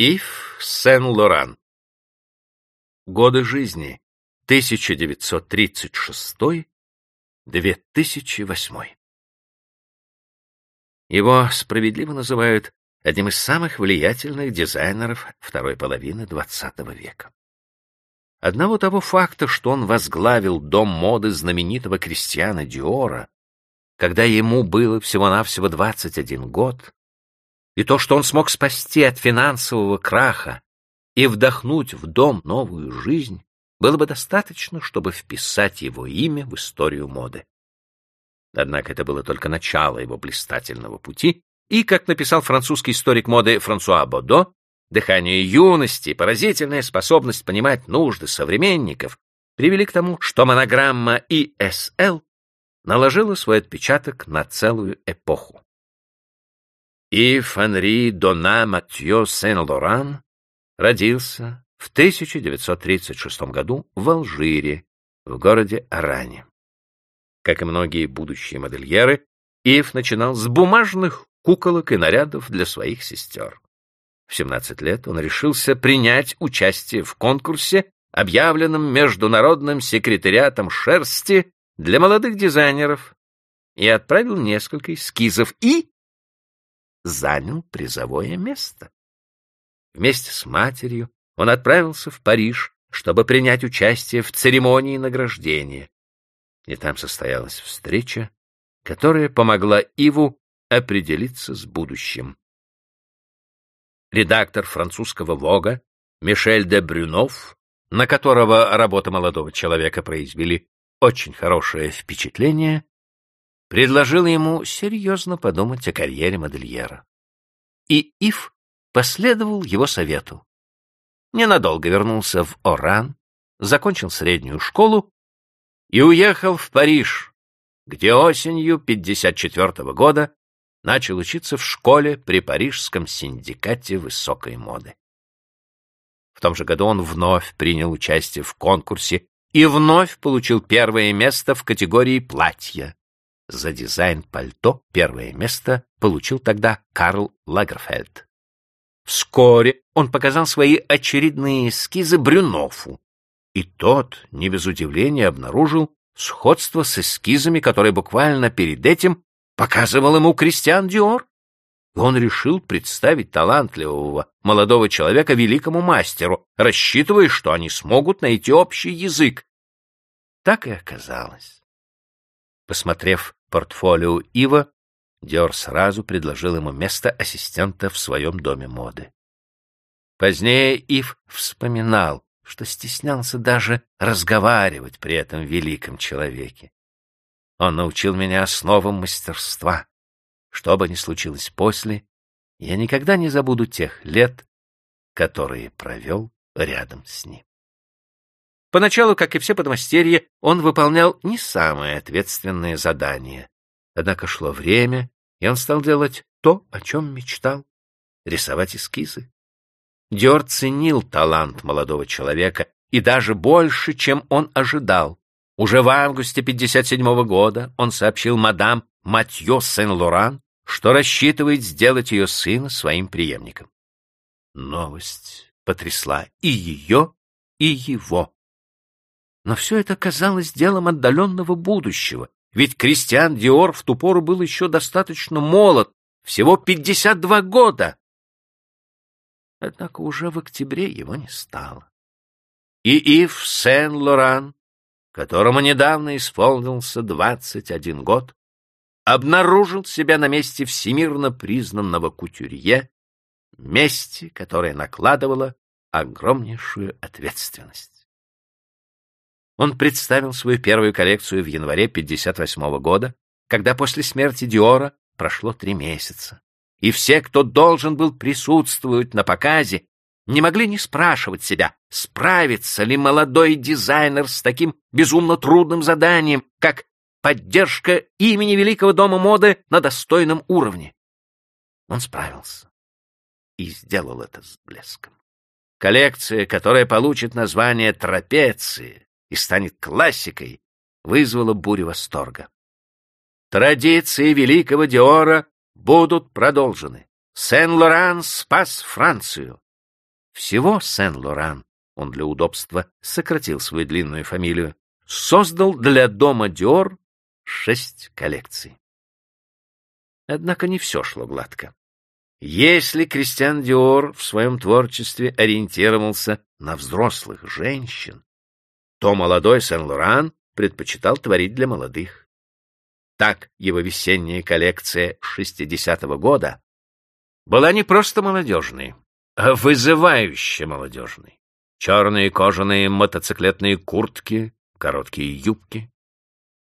Ив Сен-Лоран. Годы жизни 1936-2008. Его справедливо называют одним из самых влиятельных дизайнеров второй половины XX века. Одного того факта, что он возглавил дом моды знаменитого Кристиана Диора, когда ему было всего-навсего 21 год, и то, что он смог спасти от финансового краха и вдохнуть в дом новую жизнь, было бы достаточно, чтобы вписать его имя в историю моды. Однако это было только начало его блистательного пути, и, как написал французский историк моды Франсуа Бодо, дыхание юности, поразительная способность понимать нужды современников привели к тому, что монограмма ИСЛ наложила свой отпечаток на целую эпоху. Ив Анри Дона Матье Сен-Лоран родился в 1936 году в Алжире, в городе Аране. Как и многие будущие модельеры, Ив начинал с бумажных куколок и нарядов для своих сестер. В 17 лет он решился принять участие в конкурсе, объявленном Международным секретариатом шерсти для молодых дизайнеров, и отправил несколько эскизов и занял призовое место. Вместе с матерью он отправился в Париж, чтобы принять участие в церемонии награждения. И там состоялась встреча, которая помогла Иву определиться с будущим. Редактор французского «Вога» Мишель де Брюнов, на которого работа молодого человека произвели очень хорошее впечатление, предложил ему серьезно подумать о карьере модельера. И Ив последовал его совету. Ненадолго вернулся в Оран, закончил среднюю школу и уехал в Париж, где осенью 54 -го года начал учиться в школе при Парижском синдикате высокой моды. В том же году он вновь принял участие в конкурсе и вновь получил первое место в категории платья. За дизайн пальто первое место получил тогда Карл Лагерфельд. Вскоре он показал свои очередные эскизы Брюнофу, и тот, не без удивления, обнаружил сходство с эскизами, которые буквально перед этим показывал ему Кристиан Диор. Он решил представить талантливого молодого человека великому мастеру, рассчитывая, что они смогут найти общий язык. Так и оказалось. Посмотрев портфолио Ива, Диор сразу предложил ему место ассистента в своем доме моды. Позднее Ив вспоминал, что стеснялся даже разговаривать при этом великом человеке. Он научил меня основам мастерства. Что бы ни случилось после, я никогда не забуду тех лет, которые провел рядом с ним. Поначалу, как и все подмастерья, он выполнял не самые ответственные задания. Однако шло время, и он стал делать то, о чем мечтал — рисовать эскизы. Диор ценил талант молодого человека и даже больше, чем он ожидал. Уже в августе 57 -го года он сообщил мадам Матье Сен-Лоран, что рассчитывает сделать ее сына своим преемником. Новость потрясла и ее, и его. Но все это казалось делом отдаленного будущего, ведь Кристиан Диор в ту пору был еще достаточно молод, всего 52 года. Однако уже в октябре его не стало. И Ив Сен-Лоран, которому недавно исполнился 21 год, обнаружил себя на месте всемирно признанного кутюрье, месте, которое накладывало огромнейшую ответственность. Он представил свою первую коллекцию в январе 58 года, когда после смерти Диора прошло три месяца. И все, кто должен был присутствовать на показе, не могли не спрашивать себя, справится ли молодой дизайнер с таким безумно трудным заданием, как поддержка имени Великого Дома моды на достойном уровне. Он справился и сделал это с блеском. Коллекция, которая получит название «Трапеции», и станет классикой, вызвало бурю восторга. Традиции великого Диора будут продолжены. Сен-Лоран спас Францию. Всего Сен-Лоран, он для удобства сократил свою длинную фамилию, создал для дома Диор шесть коллекций. Однако не все шло гладко. Если Кристиан Диор в своем творчестве ориентировался на взрослых женщин, то молодой Сен-Лоран предпочитал творить для молодых. Так его весенняя коллекция 60-го года была не просто молодежной, а вызывающе молодежной. Черные кожаные мотоциклетные куртки, короткие юбки.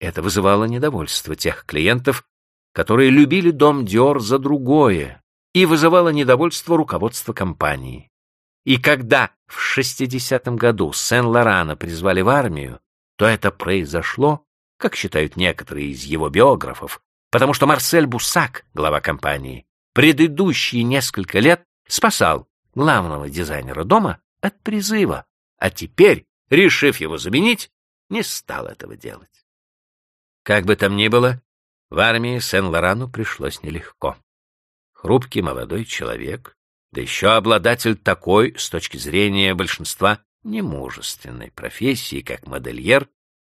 Это вызывало недовольство тех клиентов, которые любили дом Диор за другое, и вызывало недовольство руководства компании. И когда в 60-м году Сен-Лорана призвали в армию, то это произошло, как считают некоторые из его биографов, потому что Марсель Бусак, глава компании, предыдущие несколько лет спасал главного дизайнера дома от призыва, а теперь, решив его заменить, не стал этого делать. Как бы там ни было, в армии Сен-Лорану пришлось нелегко. Хрупкий молодой человек, да еще обладатель такой, с точки зрения большинства, немужественной профессии, как модельер,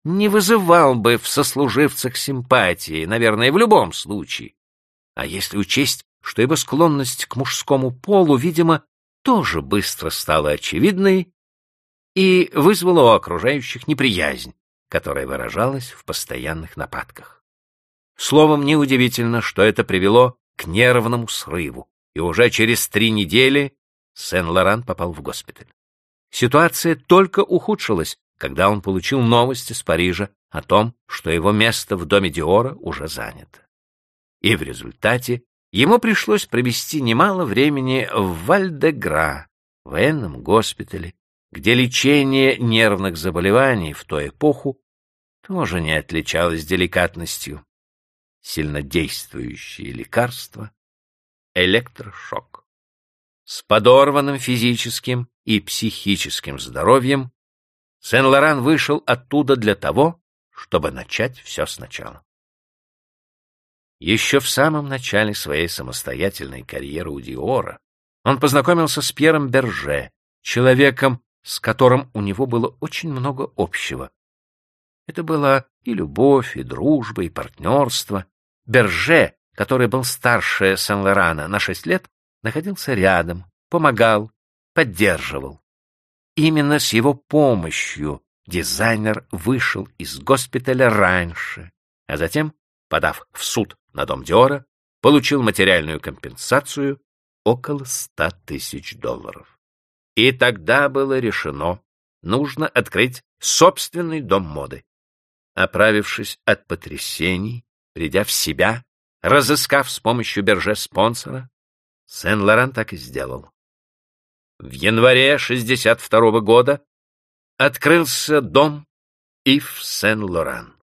не вызывал бы в сослуживцах симпатии, наверное, в любом случае. А если учесть, что его склонность к мужскому полу, видимо, тоже быстро стала очевидной и вызвала у окружающих неприязнь, которая выражалась в постоянных нападках. Словом, неудивительно, что это привело к нервному срыву, и уже через три недели Сен-Лоран попал в госпиталь. Ситуация только ухудшилась, когда он получил новость из Парижа о том, что его место в доме Диора уже занято. И в результате ему пришлось провести немало времени в Вальдегра, военном госпитале, где лечение нервных заболеваний в ту эпоху тоже не отличалось деликатностью. Сильнодействующие лекарства, электрошок. С подорванным физическим и психическим здоровьем Сен-Лоран вышел оттуда для того, чтобы начать все сначала. Еще в самом начале своей самостоятельной карьеры у Диора он познакомился с Пьером Берже, человеком, с которым у него было очень много общего. Это была и любовь, и дружба, и партнерство. Берже, который был старше Сен-Лорана на шесть лет, находился рядом, помогал, поддерживал. Именно с его помощью дизайнер вышел из госпиталя раньше, а затем, подав в суд на дом Диора, получил материальную компенсацию около ста тысяч долларов. И тогда было решено, нужно открыть собственный дом моды. Оправившись от потрясений, придя в себя, разыскав с помощью Берже спонсора, Сен-Лоран так и сделал. В январе 62 -го года открылся дом Ив Сен-Лоран.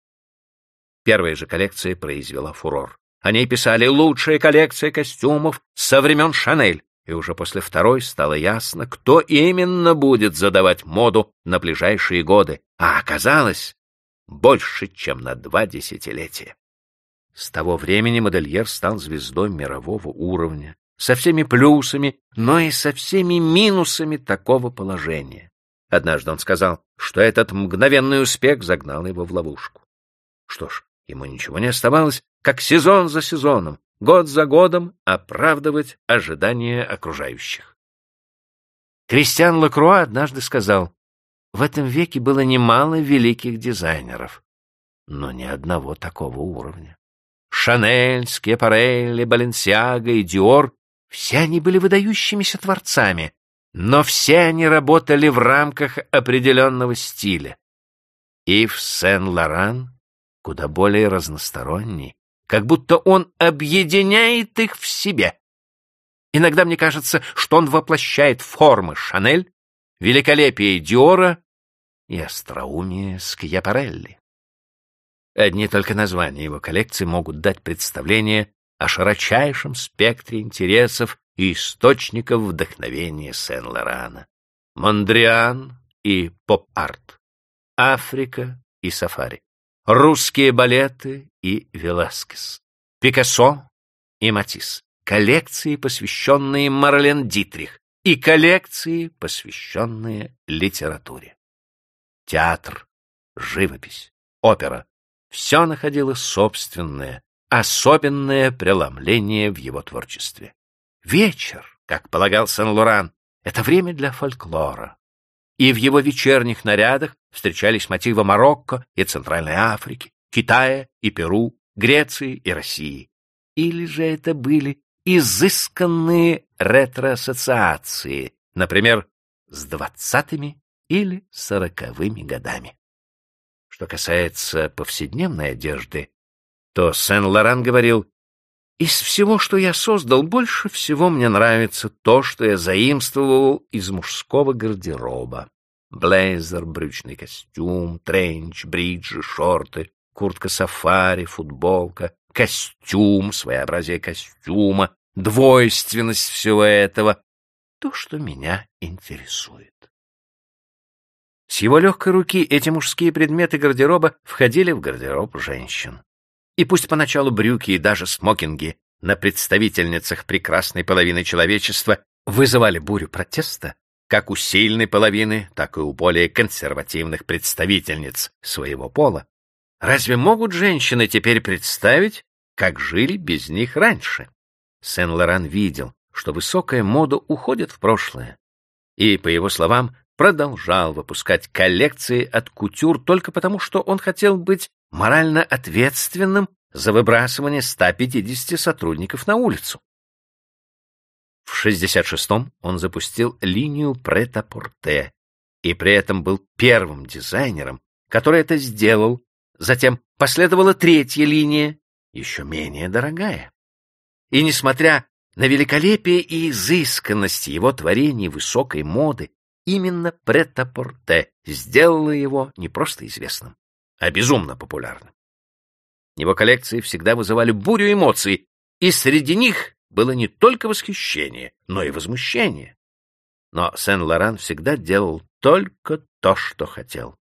Первая же коллекция произвела фурор. О ней писали «лучшая коллекция костюмов со времен Шанель», и уже после второй стало ясно, кто именно будет задавать моду на ближайшие годы, а оказалось больше, чем на два десятилетия. С того времени модельер стал звездой мирового уровня, со всеми плюсами, но и со всеми минусами такого положения. Однажды он сказал, что этот мгновенный успех загнал его в ловушку. Что ж, ему ничего не оставалось, как сезон за сезоном, год за годом оправдывать ожидания окружающих. Кристиан Лакруа однажды сказал, в этом веке было немало великих дизайнеров, но ни одного такого уровня. Шанель, Скепарелли, Баленсиаго и Диор — все они были выдающимися творцами, но все они работали в рамках определенного стиля. Ив Сен-Лоран куда более разносторонний, как будто он объединяет их в себе. Иногда мне кажется, что он воплощает формы Шанель, великолепие Диора и остроумие Скьяпарелли. Одни только названия его коллекции могут дать представление о широчайшем спектре интересов и источников вдохновения Сен-Лорана. Мондриан и поп-арт, Африка и сафари русские балеты и Веласкес, Пикассо и Матисс, коллекции, посвященные Марлен Дитрих, и коллекции, посвященные литературе. Театр, живопись, опера — все находило собственное, особенное преломление в его творчестве. Вечер, как полагал Сен-Лоран, — это время для фольклора. И в его вечерних нарядах встречались мотивы Марокко и Центральной Африки, Китая и Перу, Греции и России. Или же это были изысканные ретроассоциации, например, с двадцатыми или сороковыми годами. Что касается повседневной одежды, то Сен-Лоран говорил, «Из всего, что я создал, больше всего мне нравится то, что я заимствовал из мужского гардероба. Блейзер, брючный костюм, тренч, бриджи, шорты, куртка сафари, футболка, костюм, своеобразие костюма, двойственность всего этого — то, что меня интересует. Его легкой руки эти мужские предметы гардероба входили в гардероб женщин. И пусть поначалу брюки и даже смокинги на представительницах прекрасной половины человечества вызывали бурю протеста, как у сильной половины, так и у более консервативных представительниц своего пола, разве могут женщины теперь представить, как жили без них раньше? Сен-Лоран видел, что высокая мода уходит в прошлое, и, по его словам, продолжал выпускать коллекции от кутюр только потому, что он хотел быть морально ответственным за выбрасывание 150 сотрудников на улицу. В 66-м он запустил линию прет-а-порте и при этом был первым дизайнером, который это сделал. Затем последовала третья линия, еще менее дорогая. И несмотря на великолепие и изысканность его творений высокой моды, именно прет-а-порте сделало его не просто известным, а безумно популярным. Его коллекции всегда вызывали бурю эмоций, и среди них было не только восхищение, но и возмущение. Но Сен-Лоран всегда делал только то, что хотел.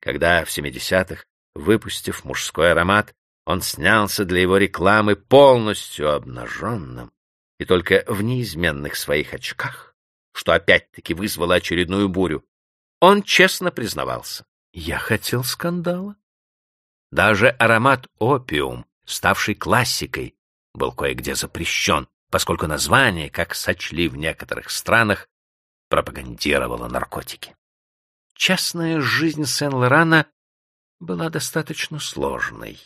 Когда в 70-х, выпустив мужской аромат, он снялся для его рекламы полностью обнаженным и только в неизменных своих очках, что опять-таки вызвало очередную бурю. Он честно признавался. Я хотел скандала. Даже аромат опиум, ставший классикой, был кое-где запрещен, поскольку название, как сочли в некоторых странах, пропагандировало наркотики. Частная жизнь Сен-Лорана была достаточно сложной.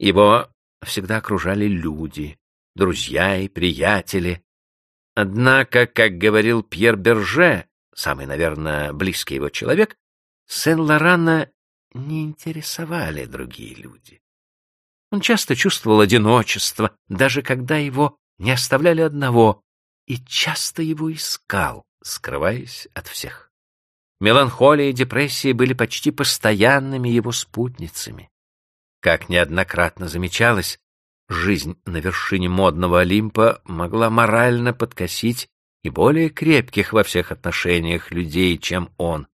Его всегда окружали люди, друзья и приятели. Однако, как говорил Пьер Берже, самый, наверное, близкий его человек, Сен-Лорана не интересовали другие люди. Он часто чувствовал одиночество, даже когда его не оставляли одного, и часто его искал, скрываясь от всех. Меланхолия и депрессия были почти постоянными его спутницами. Как неоднократно замечалось, жизнь на вершине модного Олимпа могла морально подкосить и более крепких во всех отношениях людей, чем он.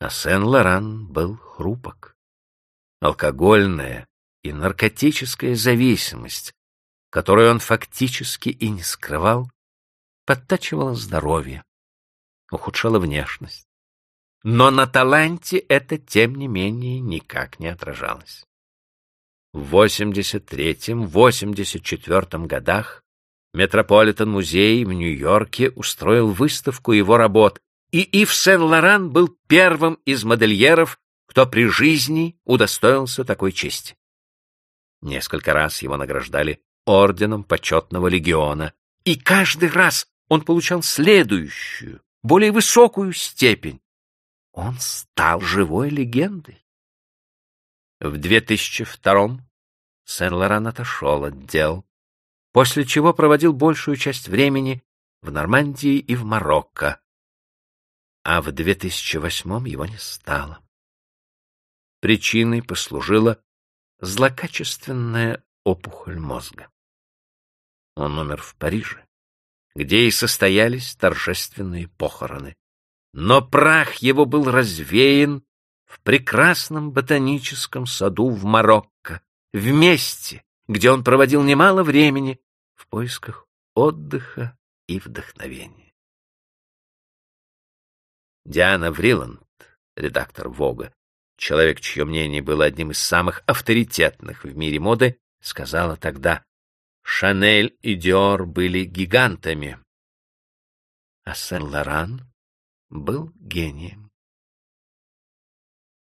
А Сен-Лоран был хрупок. Алкогольная и наркотическая зависимость, которую он фактически и не скрывал, подтачивала здоровье, ухудшала внешность. Но на таланте это, тем не менее, никак не отражалось. В 83-84 годах Метрополитен-музей в Нью-Йорке устроил выставку его работ, и Ив Сен-Лоран был первым из модельеров, кто при жизни удостоился такой чести. Несколько раз его награждали орденом почетного легиона, и каждый раз он получал следующую, более высокую степень. Он стал живой легендой. В 2002-м Сен-Лоран отошел от дел, после чего проводил большую часть времени в Нормандии и в Марокко, а в 2008-м его не стало. Причиной послужила злокачественная опухоль мозга. Он умер в Париже, где и состоялись торжественные похороны. Но прах его был развеян в прекрасном ботаническом саду в Марокко, в месте, где он проводил немало времени в поисках отдыха и вдохновение. Диана Вриланд, редактор Вога, человек, чье мнение было одним из самых авторитетных в мире моды, сказала тогда, Шанель и Диор были гигантами, а Сен-Лоран был гением.